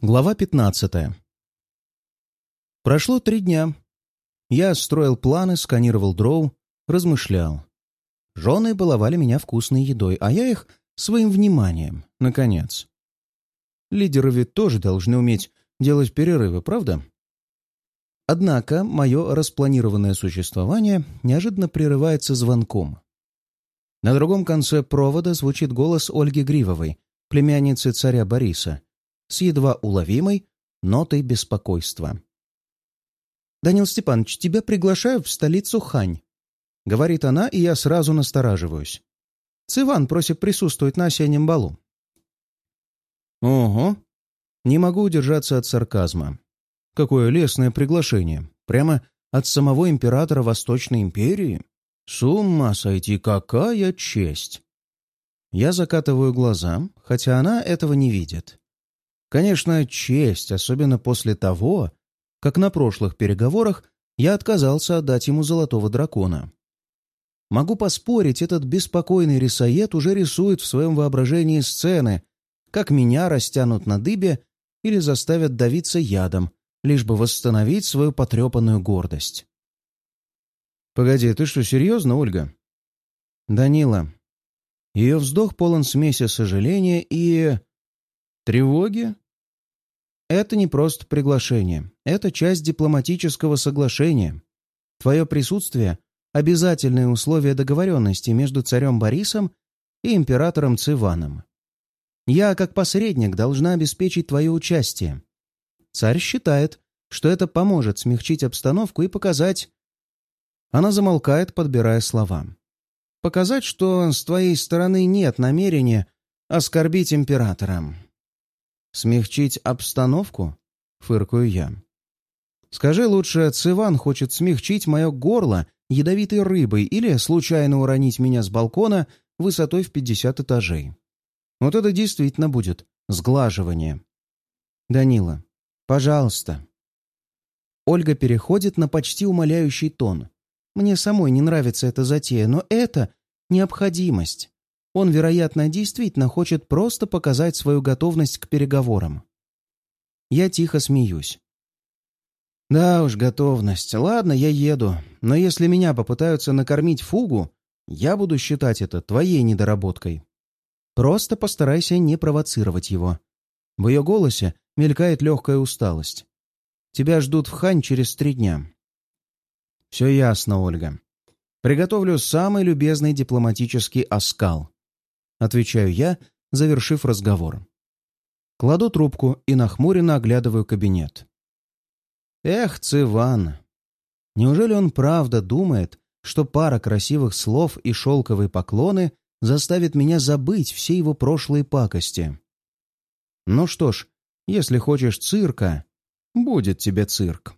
Глава 15. Прошло три дня. Я строил планы, сканировал дроу, размышлял. Жены баловали меня вкусной едой, а я их своим вниманием, наконец. Лидеры ведь тоже должны уметь делать перерывы, правда? Однако мое распланированное существование неожиданно прерывается звонком. На другом конце провода звучит голос Ольги Гривовой, племянницы царя Бориса — с едва уловимой нотой беспокойства. «Данил Степанович, тебя приглашаю в столицу Хань», — говорит она, и я сразу настораживаюсь. Циван просит присутствовать на осеннем балу. «Ого!» Не могу удержаться от сарказма. Какое лестное приглашение. Прямо от самого императора Восточной империи. С ума сойти, какая честь! Я закатываю глаза, хотя она этого не видит. Конечно, честь, особенно после того, как на прошлых переговорах я отказался отдать ему золотого дракона. Могу поспорить, этот беспокойный рисоед уже рисует в своем воображении сцены, как меня растянут на дыбе или заставят давиться ядом, лишь бы восстановить свою потрепанную гордость. «Погоди, ты что, серьезно, Ольга?» «Данила». Ее вздох полон смеси сожаления и... Тревоги? Это не просто приглашение. Это часть дипломатического соглашения. Твое присутствие — обязательное условие договоренности между царем Борисом и императором Циваном. Я, как посредник, должна обеспечить твое участие. Царь считает, что это поможет смягчить обстановку и показать... Она замолкает, подбирая слова. Показать, что с твоей стороны нет намерения оскорбить императора. «Смягчить обстановку?» — фыркаю я. «Скажи лучше, Циван хочет смягчить мое горло ядовитой рыбой или случайно уронить меня с балкона высотой в пятьдесят этажей. Вот это действительно будет сглаживание. Данила, пожалуйста». Ольга переходит на почти умоляющий тон. «Мне самой не нравится эта затея, но это необходимость. Он, вероятно, действительно хочет просто показать свою готовность к переговорам. Я тихо смеюсь. «Да уж, готовность. Ладно, я еду. Но если меня попытаются накормить фугу, я буду считать это твоей недоработкой. Просто постарайся не провоцировать его». В ее голосе мелькает легкая усталость. «Тебя ждут в Хань через три дня». «Все ясно, Ольга. Приготовлю самый любезный дипломатический оскал. — отвечаю я, завершив разговор. Кладу трубку и нахмуренно оглядываю кабинет. Эх, Циван! Неужели он правда думает, что пара красивых слов и шелковые поклоны заставит меня забыть все его прошлые пакости? Ну что ж, если хочешь цирка, будет тебе цирк.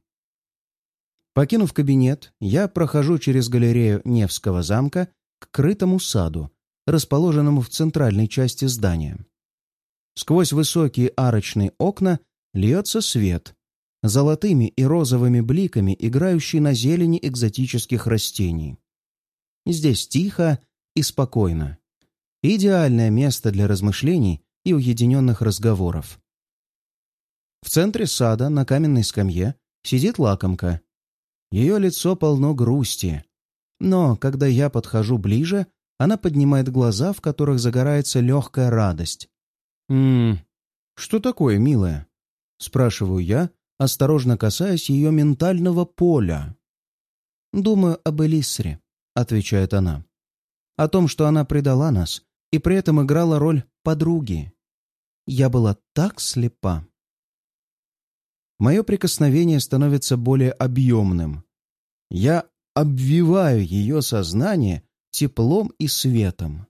Покинув кабинет, я прохожу через галерею Невского замка к крытому саду, расположенному в центральной части здания. Сквозь высокие арочные окна льется свет, золотыми и розовыми бликами, играющий на зелени экзотических растений. Здесь тихо и спокойно. Идеальное место для размышлений и уединенных разговоров. В центре сада на каменной скамье сидит лакомка. Ее лицо полно грусти. Но, когда я подхожу ближе, она поднимает глаза, в которых загорается легкая радость. «Ммм, что такое, милая?» — спрашиваю я, осторожно касаясь ее ментального поля. «Думаю об Элисре», — отвечает она. «О том, что она предала нас и при этом играла роль подруги. Я была так слепа». Мое прикосновение становится более объемным. Я обвиваю ее сознание теплом и светом.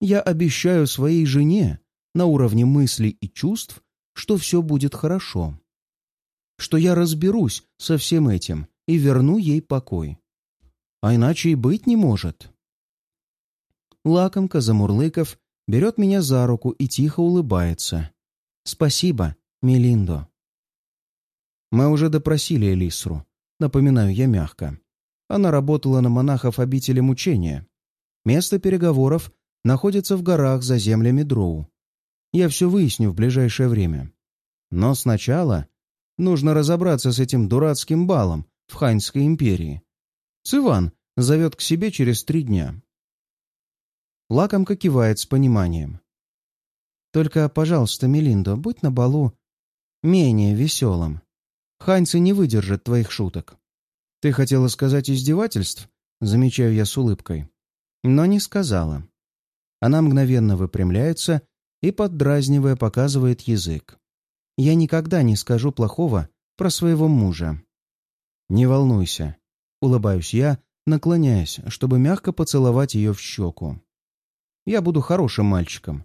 Я обещаю своей жене на уровне мыслей и чувств, что все будет хорошо. Что я разберусь со всем этим и верну ей покой. А иначе и быть не может. Лакомка, замурлыков, берет меня за руку и тихо улыбается. «Спасибо, Мелиндо». Мы уже допросили Элисру, напоминаю я мягко. Она работала на монахов обители мучения. Место переговоров находится в горах за землями Дроу. Я все выясню в ближайшее время. Но сначала нужно разобраться с этим дурацким балом в Ханьской империи. Циван зовет к себе через три дня. Лакомка кивает с пониманием. «Только, пожалуйста, Мелиндо, будь на балу менее веселым. Ханьцы не выдержат твоих шуток. Ты хотела сказать издевательств?» Замечаю я с улыбкой. Но не сказала. Она мгновенно выпрямляется и, поддразнивая, показывает язык. «Я никогда не скажу плохого про своего мужа». «Не волнуйся», — улыбаюсь я, наклоняясь, чтобы мягко поцеловать ее в щеку. «Я буду хорошим мальчиком.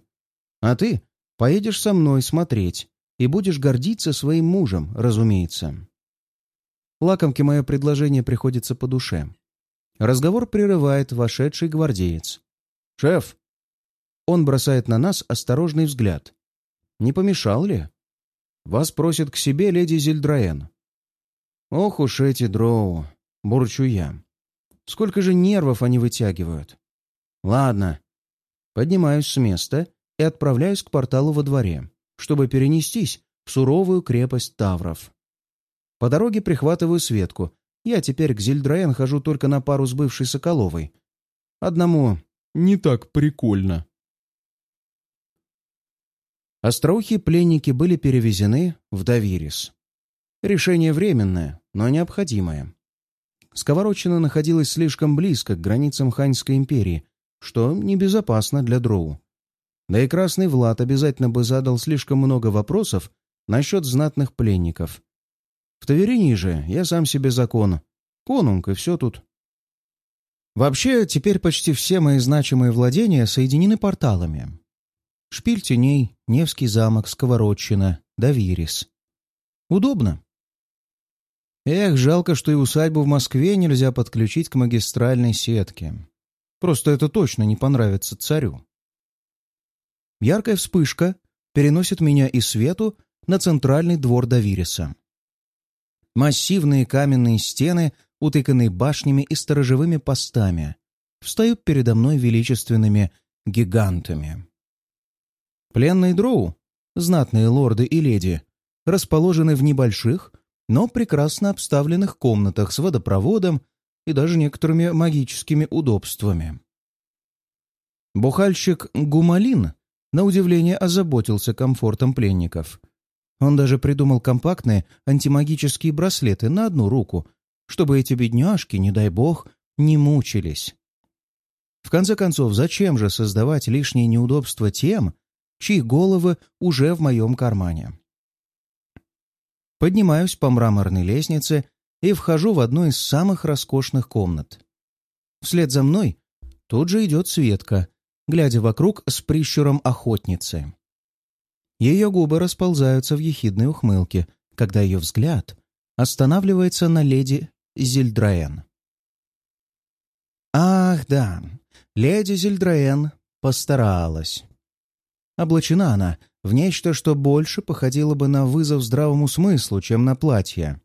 А ты поедешь со мной смотреть и будешь гордиться своим мужем, разумеется». Лакомке мое предложение приходится по душе. Разговор прерывает вошедший гвардеец. «Шеф!» Он бросает на нас осторожный взгляд. «Не помешал ли?» «Вас просит к себе леди Зельдраен». «Ох уж эти дроу!» — бурчу я. «Сколько же нервов они вытягивают!» «Ладно». Поднимаюсь с места и отправляюсь к порталу во дворе, чтобы перенестись в суровую крепость Тавров. По дороге прихватываю Светку. Я теперь к Зельдраен хожу только на пару с бывшей Соколовой. Одному не так прикольно. Остроухие пленники были перевезены в Давирис. Решение временное, но необходимое. Сковородчина находилась слишком близко к границам Ханьской империи, что небезопасно для Дроу. Да и Красный Влад обязательно бы задал слишком много вопросов насчет знатных пленников, в Таверине же я сам себе закон. Конунг, и все тут. Вообще, теперь почти все мои значимые владения соединены порталами. Шпиль теней, Невский замок, Сковородчина, Давирис. Удобно. Эх, жалко, что и усадьбу в Москве нельзя подключить к магистральной сетке. Просто это точно не понравится царю. Яркая вспышка переносит меня и Свету на центральный двор Давириса. Массивные каменные стены, утыканные башнями и сторожевыми постами, встают передо мной величественными гигантами. Пленные дроу, знатные лорды и леди, расположены в небольших, но прекрасно обставленных комнатах с водопроводом и даже некоторыми магическими удобствами. Бухальщик Гумалин, на удивление, озаботился комфортом пленников — он даже придумал компактные антимагические браслеты на одну руку, чтобы эти бедняжки, не дай бог, не мучились. В конце концов, зачем же создавать лишние неудобства тем, чьи головы уже в моем кармане? Поднимаюсь по мраморной лестнице и вхожу в одну из самых роскошных комнат. Вслед за мной тут же идет Светка, глядя вокруг с прищуром охотницы. Ее губы расползаются в ехидной ухмылке, когда ее взгляд останавливается на леди Зильдраен. Ах, да, леди Зильдраен постаралась. Облачена она в нечто, что больше походило бы на вызов здравому смыслу, чем на платье.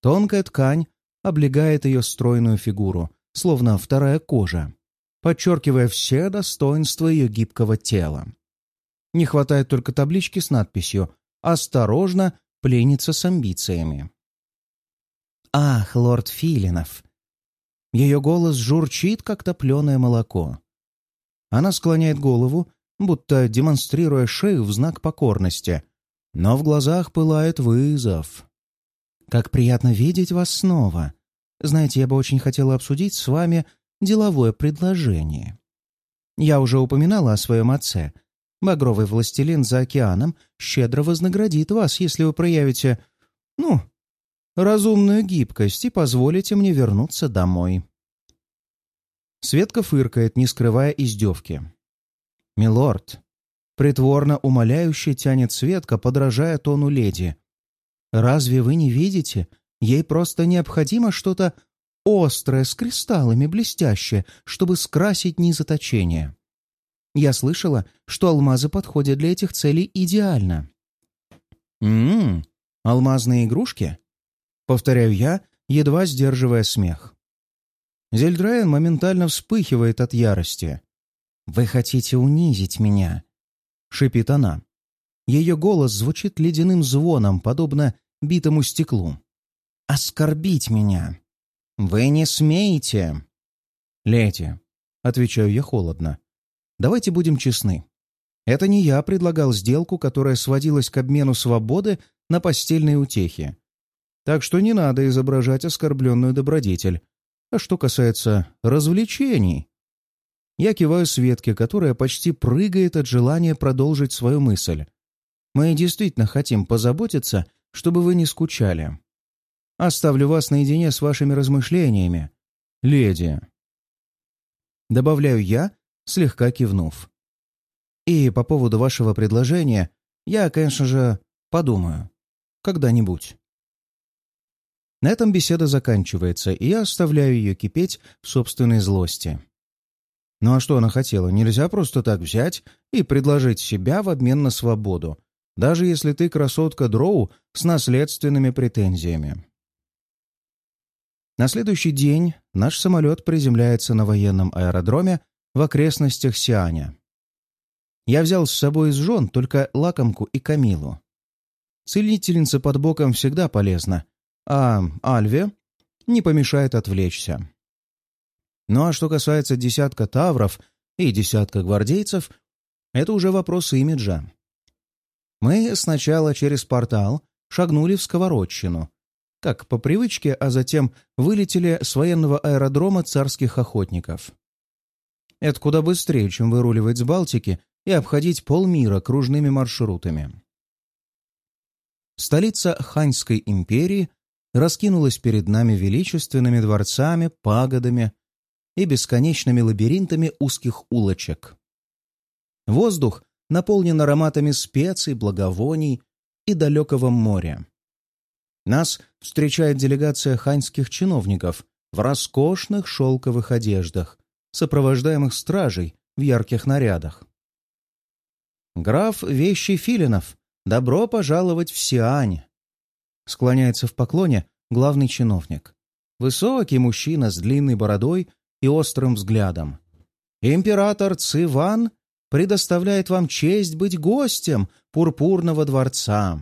Тонкая ткань облегает ее стройную фигуру, словно вторая кожа, подчеркивая все достоинства ее гибкого тела. Не хватает только таблички с надписью «Осторожно, пленница с амбициями». «Ах, лорд Филинов!» Ее голос журчит, как топленое молоко. Она склоняет голову, будто демонстрируя шею в знак покорности, но в глазах пылает вызов. «Как приятно видеть вас снова. Знаете, я бы очень хотела обсудить с вами деловое предложение. Я уже упоминала о своем отце — Багровый властелин за океаном щедро вознаградит вас, если вы проявите, ну, разумную гибкость и позволите мне вернуться домой. Светка фыркает, не скрывая издевки. «Милорд!» Притворно умоляюще тянет Светка, подражая тону леди. «Разве вы не видите? Ей просто необходимо что-то острое, с кристаллами, блестящее, чтобы скрасить низоточение. Я слышала, что алмазы подходят для этих целей идеально. «М-м, алмазные игрушки?» Повторяю я, едва сдерживая смех. Зельдраен моментально вспыхивает от ярости. «Вы хотите унизить меня?» — шипит она. Ее голос звучит ледяным звоном, подобно битому стеклу. «Оскорбить меня! Вы не смеете!» «Лети», — отвечаю я холодно, — «давайте будем честны. Это не я предлагал сделку, которая сводилась к обмену свободы на постельные утехи. Так что не надо изображать оскорбленную добродетель. А что касается развлечений...» Я киваю Светке, которая почти прыгает от желания продолжить свою мысль. Мы действительно хотим позаботиться, чтобы вы не скучали. Оставлю вас наедине с вашими размышлениями, леди. Добавляю я, слегка кивнув. И по поводу вашего предложения я, конечно же, подумаю. Когда-нибудь. На этом беседа заканчивается, и я оставляю ее кипеть в собственной злости. Ну а что она хотела? Нельзя просто так взять и предложить себя в обмен на свободу, даже если ты красотка Дроу с наследственными претензиями. На следующий день наш самолет приземляется на военном аэродроме в окрестностях Сианя. Я взял с собой из жен только лакомку и Камилу. Целительница под боком всегда полезна, а Альве не помешает отвлечься. Ну а что касается десятка тавров и десятка гвардейцев, это уже вопрос имиджа. Мы сначала через портал шагнули в Сковородщину, как по привычке, а затем вылетели с военного аэродрома царских охотников. Это куда быстрее, чем выруливать с Балтики и обходить полмира кружными маршрутами. Столица Ханьской империи раскинулась перед нами величественными дворцами, пагодами и бесконечными лабиринтами узких улочек. Воздух наполнен ароматами специй, благовоний и далекого моря. Нас встречает делегация ханьских чиновников в роскошных шелковых одеждах, сопровождаемых стражей в ярких нарядах. «Граф Вещий Филинов, добро пожаловать в Сиань!» Склоняется в поклоне главный чиновник. Высокий мужчина с длинной бородой и острым взглядом. «Император Циван предоставляет вам честь быть гостем Пурпурного дворца».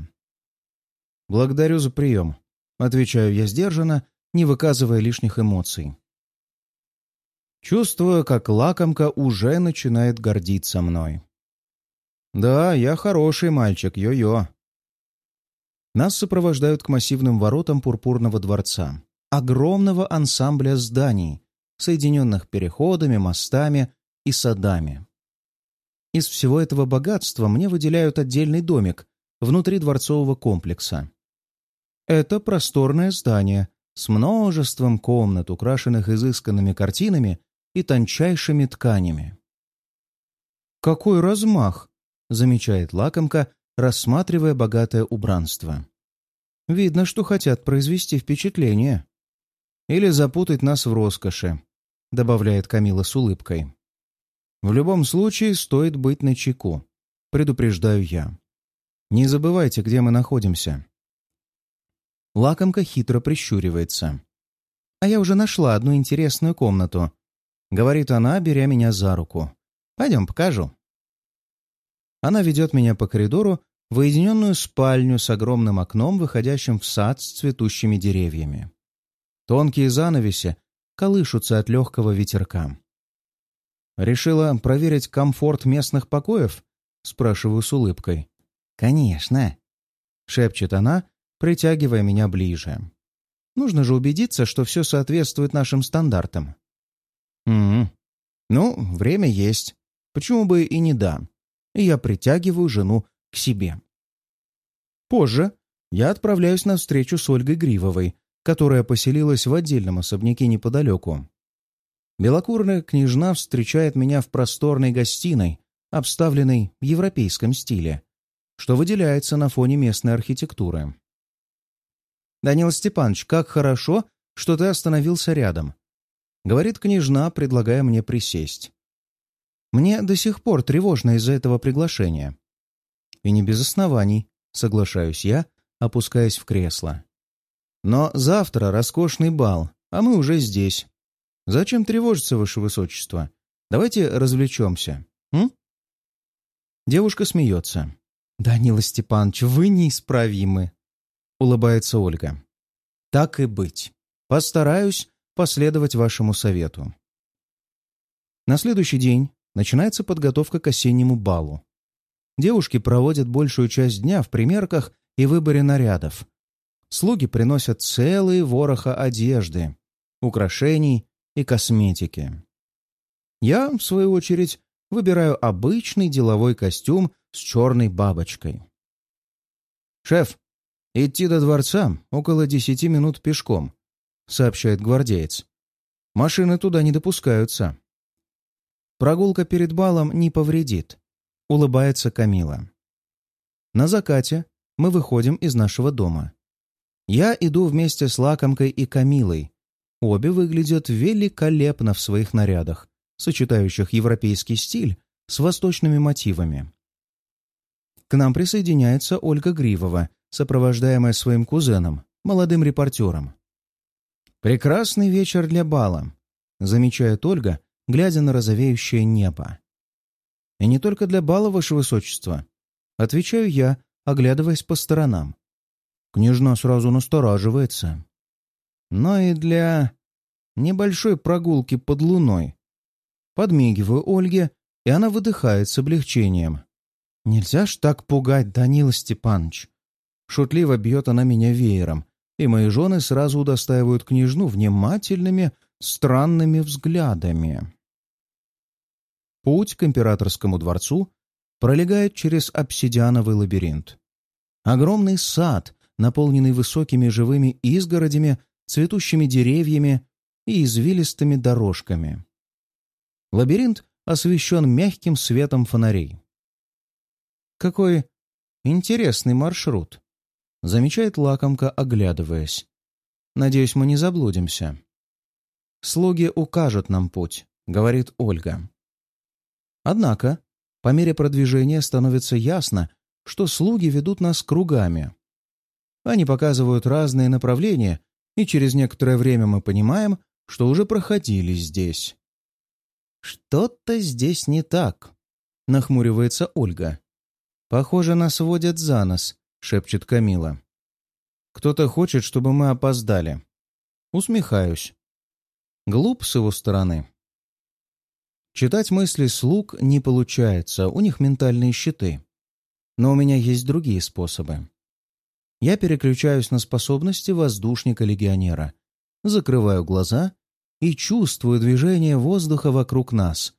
«Благодарю за прием», — отвечаю я сдержанно, не выказывая лишних эмоций. Чувствую, как лакомка уже начинает гордиться мной. «Да, я хороший мальчик, йо-йо». Нас сопровождают к массивным воротам Пурпурного дворца, огромного ансамбля зданий, соединенных переходами, мостами и садами. Из всего этого богатства мне выделяют отдельный домик внутри дворцового комплекса. Это просторное здание с множеством комнат, украшенных изысканными картинами и тончайшими тканями. «Какой размах!» — замечает лакомка, рассматривая богатое убранство. «Видно, что хотят произвести впечатление. Или запутать нас в роскоши», — добавляет Камила с улыбкой. В любом случае стоит быть начеку, предупреждаю я. Не забывайте, где мы находимся. Лакомка хитро прищуривается. А я уже нашла одну интересную комнату. Говорит она, беря меня за руку. Пойдем, покажу. Она ведет меня по коридору в уединенную спальню с огромным окном, выходящим в сад с цветущими деревьями. Тонкие занавеси колышутся от легкого ветерка. «Решила проверить комфорт местных покоев?» — спрашиваю с улыбкой. «Конечно», — шепчет она, притягивая меня ближе. «Нужно же убедиться, что все соответствует нашим стандартам». «Угу. Ну, время есть. Почему бы и не да?» И я притягиваю жену к себе. Позже я отправляюсь на встречу с Ольгой Гривовой, которая поселилась в отдельном особняке неподалеку. Белокурная княжна встречает меня в просторной гостиной, обставленной в европейском стиле, что выделяется на фоне местной архитектуры. «Данил Степанович, как хорошо, что ты остановился рядом», — говорит княжна, предлагая мне присесть. «Мне до сих пор тревожно из-за этого приглашения». «И не без оснований», — соглашаюсь я, опускаясь в кресло. «Но завтра роскошный бал, а мы уже здесь. Зачем тревожиться, ваше высочество? Давайте развлечемся, м? Девушка смеется. «Данила Степанович, вы неисправимы», — улыбается Ольга. «Так и быть. Постараюсь последовать вашему совету». На следующий день начинается подготовка к осеннему балу. Девушки проводят большую часть дня в примерках и выборе нарядов. Слуги приносят целые вороха одежды, украшений и косметики. Я, в свою очередь, выбираю обычный деловой костюм с черной бабочкой. «Шеф, идти до дворца около десяти минут пешком», — сообщает гвардеец. «Машины туда не допускаются». «Прогулка перед балом не повредит», — улыбается Камила. На закате мы выходим из нашего дома. Я иду вместе с Лакомкой и Камилой. Обе выглядят великолепно в своих нарядах, сочетающих европейский стиль с восточными мотивами. К нам присоединяется Ольга Гривова, сопровождаемая своим кузеном, молодым репортером. «Прекрасный вечер для бала», — замечает Ольга, глядя на розовеющее небо. «И не только для бала, Ваше Высочество», — отвечаю я, оглядываясь по сторонам. Княжна сразу настораживается. Но и для небольшой прогулки под луной. Подмигиваю Ольге, и она выдыхает с облегчением. «Нельзя ж так пугать, Данила Степанович!» Шутливо бьет она меня веером, и мои жены сразу удостаивают княжну внимательными, странными взглядами. Путь к императорскому дворцу пролегает через обсидиановый лабиринт. Огромный сад, наполненный высокими живыми изгородями, цветущими деревьями и извилистыми дорожками. Лабиринт освещен мягким светом фонарей. «Какой интересный маршрут!» — замечает лакомка, оглядываясь. «Надеюсь, мы не заблудимся». «Слуги укажут нам путь», — говорит Ольга. Однако, по мере продвижения становится ясно, что слуги ведут нас кругами. Они показывают разные направления, и через некоторое время мы понимаем, что уже проходили здесь. «Что-то здесь не так», — нахмуривается Ольга. «Похоже, нас водят за нос», — шепчет Камила. «Кто-то хочет, чтобы мы опоздали». Усмехаюсь. Глуп с его стороны. Читать мысли слуг не получается, у них ментальные щиты. Но у меня есть другие способы. Я переключаюсь на способности воздушника-легионера, закрываю глаза и чувствую движение воздуха вокруг нас.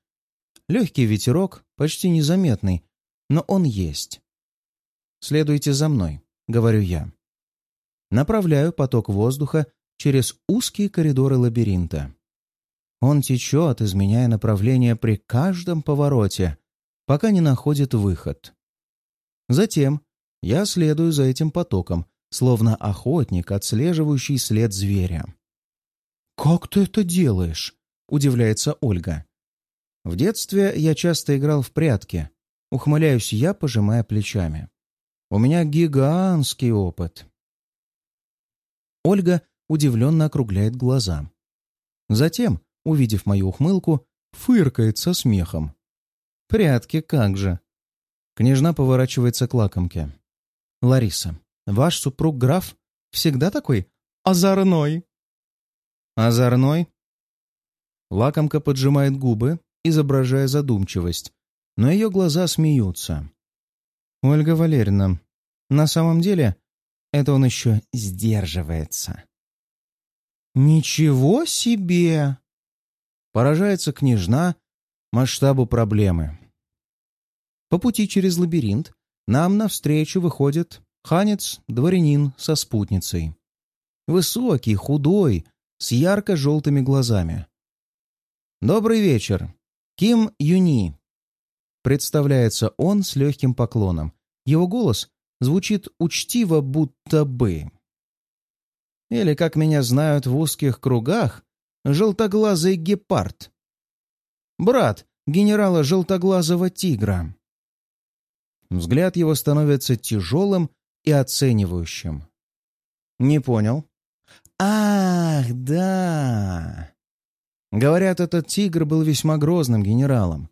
Легкий ветерок, почти незаметный, но он есть. «Следуйте за мной», — говорю я. Направляю поток воздуха через узкие коридоры лабиринта. Он течет, изменяя направление при каждом повороте, пока не находит выход. Затем я следую за этим потоком, словно охотник, отслеживающий след зверя. «Как ты это делаешь?» — удивляется Ольга. «В детстве я часто играл в прятки. Ухмыляюсь я, пожимая плечами. У меня гигантский опыт». Ольга удивленно округляет глаза. Затем, увидев мою ухмылку, фыркает со смехом. «Прятки как же!» Княжна поворачивается к лакомке. «Лариса, ваш супруг граф всегда такой озорной?» «Озорной?» Лакомка поджимает губы, изображая задумчивость, но ее глаза смеются. «Ольга Валерьевна, на самом деле это он еще сдерживается». «Ничего себе!» Поражается княжна масштабу проблемы. По пути через лабиринт нам навстречу выходит ханец-дворянин со спутницей. Высокий, худой, с ярко-желтыми глазами. «Добрый вечер. Ким Юни». Представляется он с легким поклоном. Его голос звучит учтиво, будто бы. Или, как меня знают в узких кругах, желтоглазый гепард. Брат генерала желтоглазого тигра. Взгляд его становится тяжелым и оценивающим. «Не понял». «Ах, да!» Говорят, этот тигр был весьма грозным генералом.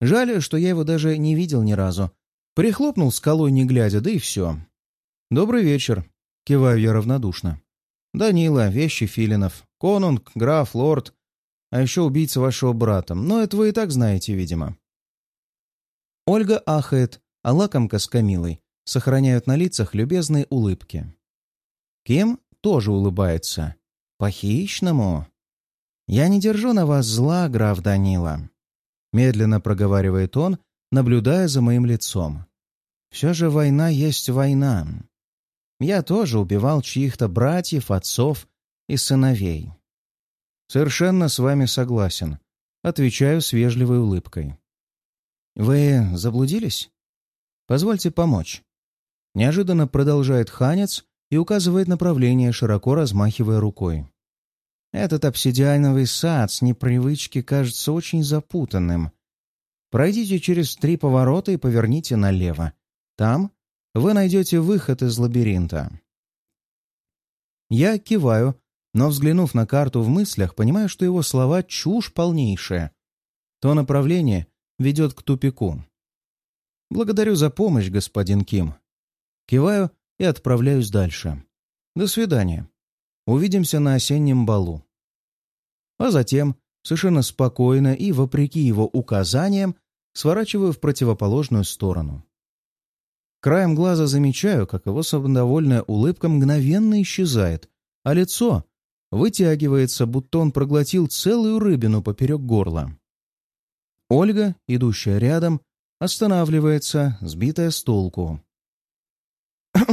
Жаль, что я его даже не видел ни разу. Прихлопнул скалой не глядя, да и все. «Добрый вечер», — киваю я равнодушно. «Данила, вещи Филинов, конунг, граф, лорд, а еще убийца вашего брата. Но это вы и так знаете, видимо». Ольга ахает, а лакомка с Камилой сохраняют на лицах любезные улыбки. Ким тоже улыбается. «По-хищному?» «Я не держу на вас зла, граф Данила», — медленно проговаривает он, наблюдая за моим лицом. «Все же война есть война. Я тоже убивал чьих-то братьев, отцов и сыновей». «Совершенно с вами согласен», — отвечаю с вежливой улыбкой. «Вы заблудились? Позвольте помочь». Неожиданно продолжает Ханец и указывает направление, широко размахивая рукой. Этот обсидиановый сад с непривычки кажется очень запутанным. Пройдите через три поворота и поверните налево. Там вы найдете выход из лабиринта. Я киваю, но, взглянув на карту в мыслях, понимаю, что его слова — чушь полнейшая. То направление ведет к тупику. Благодарю за помощь, господин Ким. Киваю и отправляюсь дальше. До свидания. Увидимся на осеннем балу. А затем, совершенно спокойно и вопреки его указаниям, сворачиваю в противоположную сторону. Краем глаза замечаю, как его самодовольная улыбка мгновенно исчезает, а лицо вытягивается, будто он проглотил целую рыбину поперек горла. Ольга, идущая рядом, останавливается, сбитая с толку.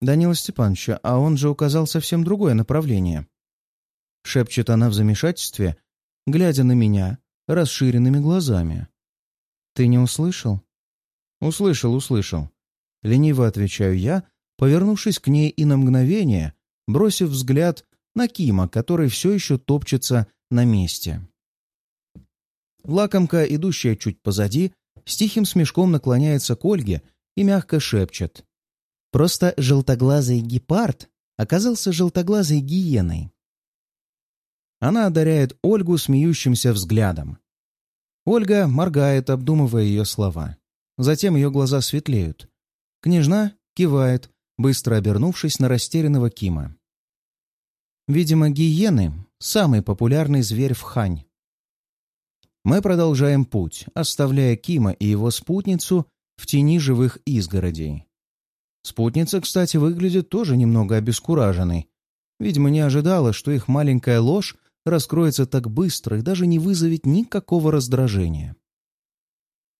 «Данила Степанович, а он же указал совсем другое направление». Шепчет она в замешательстве, глядя на меня расширенными глазами. «Ты не услышал?» «Услышал, услышал». Лениво отвечаю я, повернувшись к ней и на мгновение, бросив взгляд на Кима, который все еще топчется на месте. Лакомка, идущая чуть позади, с тихим смешком наклоняется к Ольге и мягко шепчет. Просто желтоглазый гепард оказался желтоглазой гиеной. Она одаряет Ольгу смеющимся взглядом. Ольга моргает, обдумывая ее слова. Затем ее глаза светлеют. Княжна кивает, быстро обернувшись на растерянного Кима. Видимо, гиены — самый популярный зверь в Хань. Мы продолжаем путь, оставляя Кима и его спутницу в тени живых изгородей. Спутница, кстати, выглядит тоже немного обескураженной. Видимо, не ожидала, что их маленькая ложь раскроется так быстро и даже не вызовет никакого раздражения.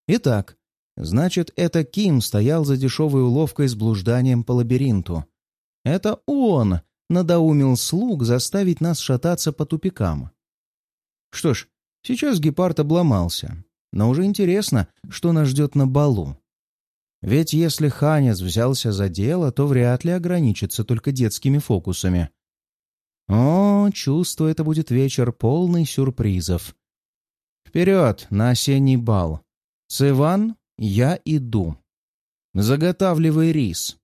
Итак, значит, это Ким стоял за дешевой уловкой с блужданием по лабиринту. Это он надоумил слуг заставить нас шататься по тупикам. Что ж, сейчас гепард обломался, но уже интересно, что нас ждет на балу. Ведь если Ханец взялся за дело, то вряд ли ограничится только детскими фокусами. О, чувствую, это будет вечер полный сюрпризов. Вперед, на осенний бал. С Иван я иду. Заготавливай рис.